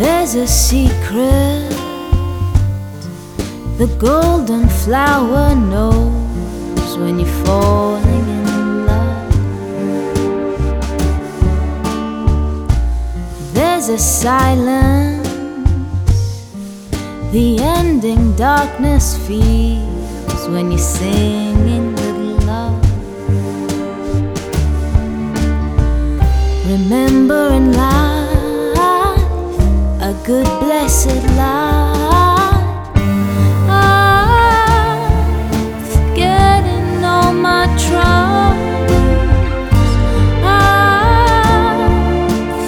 There's a secret. The golden flower knows when you're falling in love. There's a silence. The ending darkness feels when you're singing blessed life. I'm forgetting all my troubles. I'm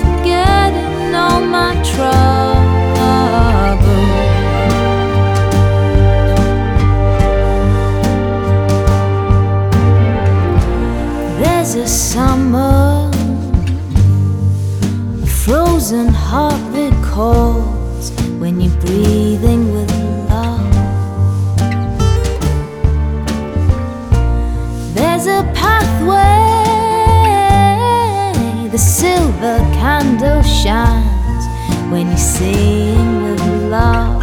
forgetting all my troubles. There's a summer, frozen heart when you're breathing with love. There's a pathway, the silver candle shines when you sing with love.